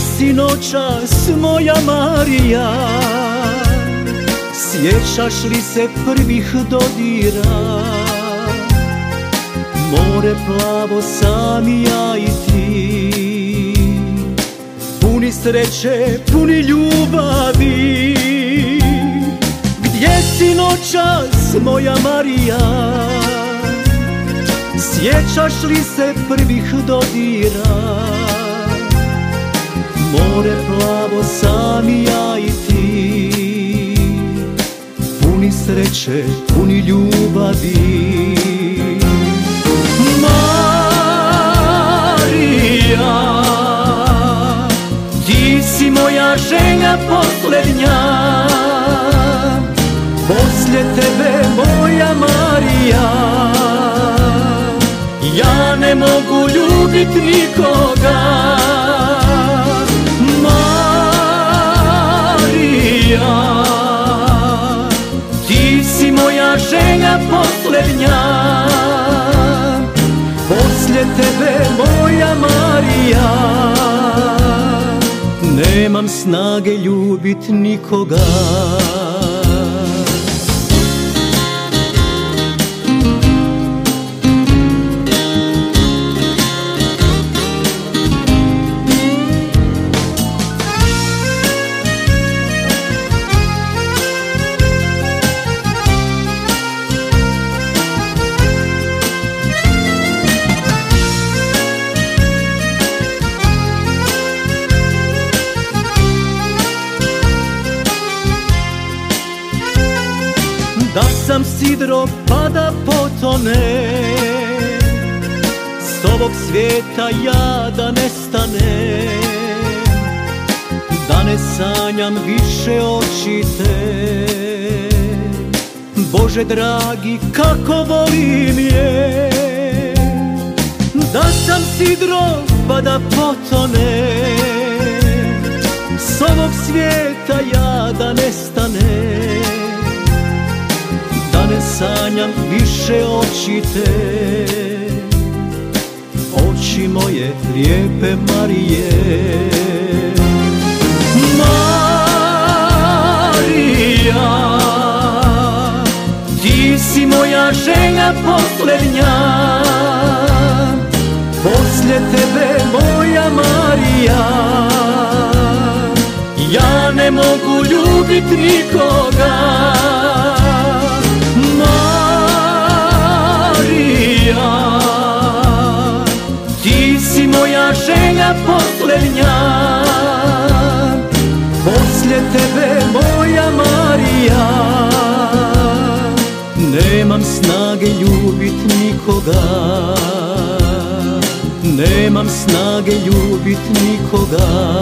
si noćas moja Marija? Sjećaš li se prvih dodira? More plavo sami ja i ti. Puni sreće, puni ljubavi. Gdje si noćas moja Marija? Sjećaš li se prvih dodira More plavo sami ja i ti. Puni sreće, puni ljubavi. Marija Ti si moja želja posljednja. Poslije tebe moja Marija. Ja ne mogu ljubit nikoga želja posljednja. Poslije tebe moja Marija. Nemam snage ljubit nikoga sidro pa da potone S ovog svijeta ja da nestane. Da ne sanjam više očite Bože dragi kako volim je. Da sam sidro pa da potone S ovog svijeta ja da nestane sanjam više očite Oči moje lijepe Marije. Marija Ti si moja želja posljednja. Poslije tebe moja Marija. Ja ne mogu ljubit nikoga moja želja posljednja. Poslije tebe moja Marija. Nemam snage ljubit nikoga. Nemam snage ljubit nikoga